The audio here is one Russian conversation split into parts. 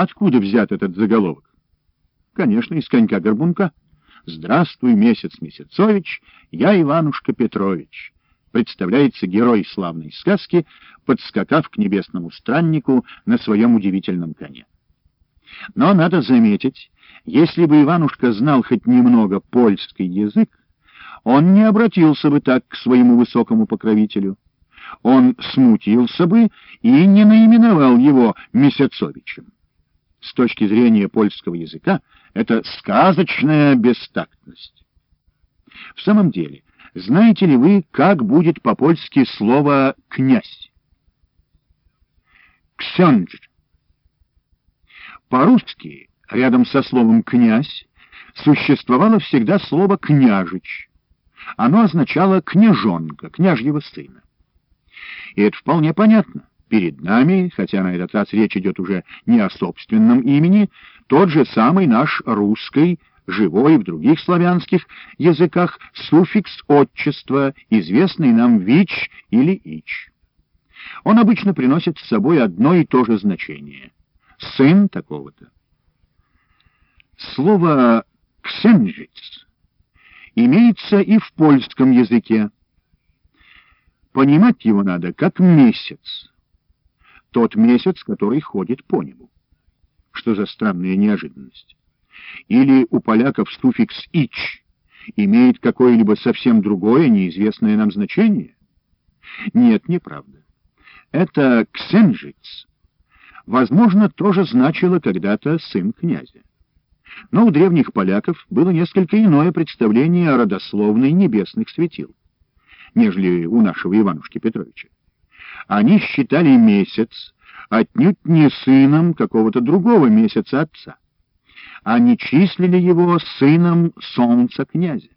Откуда взят этот заголовок? Конечно, из конька-горбунка. «Здравствуй, месяц Месяцович, я Иванушка Петрович», представляется герой славной сказки, подскакав к небесному страннику на своем удивительном коне. Но надо заметить, если бы Иванушка знал хоть немного польский язык, он не обратился бы так к своему высокому покровителю. Он смутился бы и не наименовал его Месяцовичем. С точки зрения польского языка это сказочная бестактность. В самом деле, знаете ли вы, как будет по-польски слово «князь»? «Ксёндж». По-русски, рядом со словом «князь», существовало всегда слово «княжич». Оно означало «княжонка», «княжьего сына». И это вполне понятно. Перед нами, хотя на этот раз речь идет уже не о собственном имени, тот же самый наш русский, живой в других славянских языках, суффикс отчества, известный нам ВИЧ или ИЧ. Он обычно приносит с собой одно и то же значение — сын такого-то. Слово «ксенжиц» имеется и в польском языке. Понимать его надо как месяц тот месяц, который ходит по небу. Что за странная неожиданность? Или у поляков суффикс «ич» имеет какое-либо совсем другое, неизвестное нам значение? Нет, неправда. Это «ксенжиц». Возможно, тоже значило когда-то «сын князя». Но у древних поляков было несколько иное представление о родословной небесных светил, нежели у нашего Иванушки Петровича. Они считали месяц отнюдь не сыном какого-то другого месяца отца. Они числили его сыном солнца князя.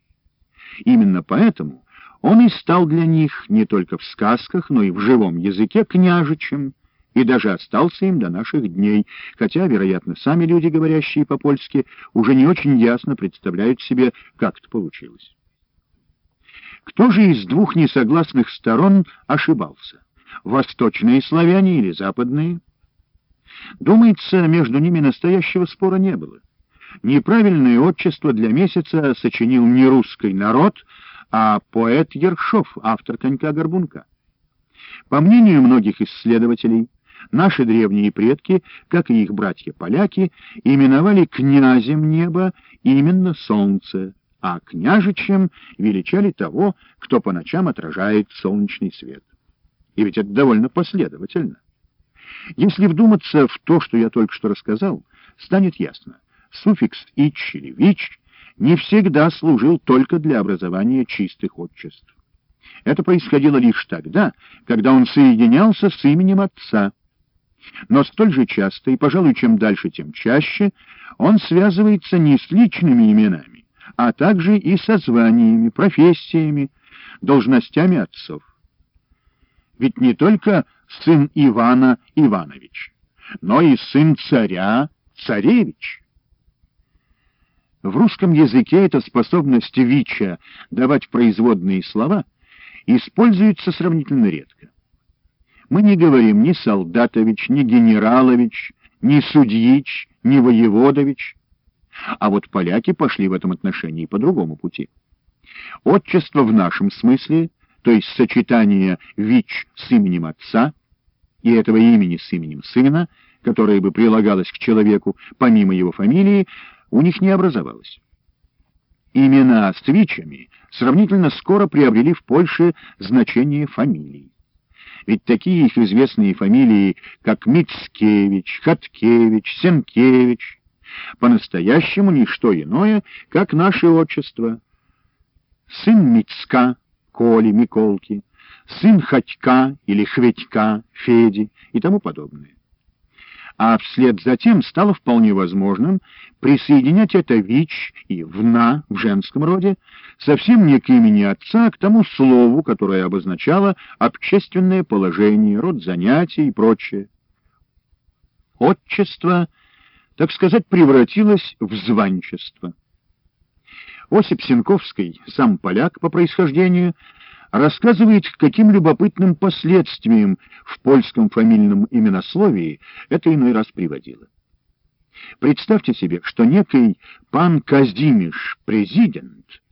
Именно поэтому он и стал для них не только в сказках, но и в живом языке княжичем, и даже остался им до наших дней, хотя, вероятно, сами люди, говорящие по-польски, уже не очень ясно представляют себе, как это получилось. Кто же из двух несогласных сторон ошибался? Восточные славяне или западные? Думается, между ними настоящего спора не было. Неправильное отчество для месяца сочинил не русский народ, а поэт Ершов, автор «Конька-горбунка». По мнению многих исследователей, наши древние предки, как и их братья-поляки, именовали князем неба именно солнце, а княжичем величали того, кто по ночам отражает солнечный свет. И ведь это довольно последовательно. Если вдуматься в то, что я только что рассказал, станет ясно. Суффикс «ич» или «вич» не всегда служил только для образования чистых отчеств. Это происходило лишь тогда, когда он соединялся с именем отца. Но столь же часто, и, пожалуй, чем дальше, тем чаще, он связывается не с личными именами, а также и со званиями, профессиями, должностями отцов. Ведь не только сын Ивана Иванович, но и сын царя царевич. В русском языке эта способность Вича давать производные слова используется сравнительно редко. Мы не говорим ни солдатович, ни генералович, ни судьич, ни воеводович. А вот поляки пошли в этом отношении по другому пути. Отчество в нашем смысле — то есть сочетание ВИЧ с именем отца и этого имени с именем сына, которое бы прилагалось к человеку помимо его фамилии, у них не образовалось. Имена с ВИЧами сравнительно скоро приобрели в Польше значение фамилий. Ведь такие их известные фамилии, как Мицкевич, Хаткевич, Сенкевич, по-настоящему ничто иное, как наше отчество. Сын Мицка, Коли, Миколки, сын Ходька или Хветька, Феди и тому подобное. А вслед за тем стало вполне возможным присоединять это ВИЧ и ВНА в женском роде совсем не к имени отца, а к тому слову, которое обозначало общественное положение, род занятий и прочее. Отчество, так сказать, превратилось в званчество. Осип Сенковский, сам поляк по происхождению, рассказывает, к каким любопытным последствиям в польском фамильном именословии это иной раз приводило. Представьте себе, что некий пан Казимиш, президент,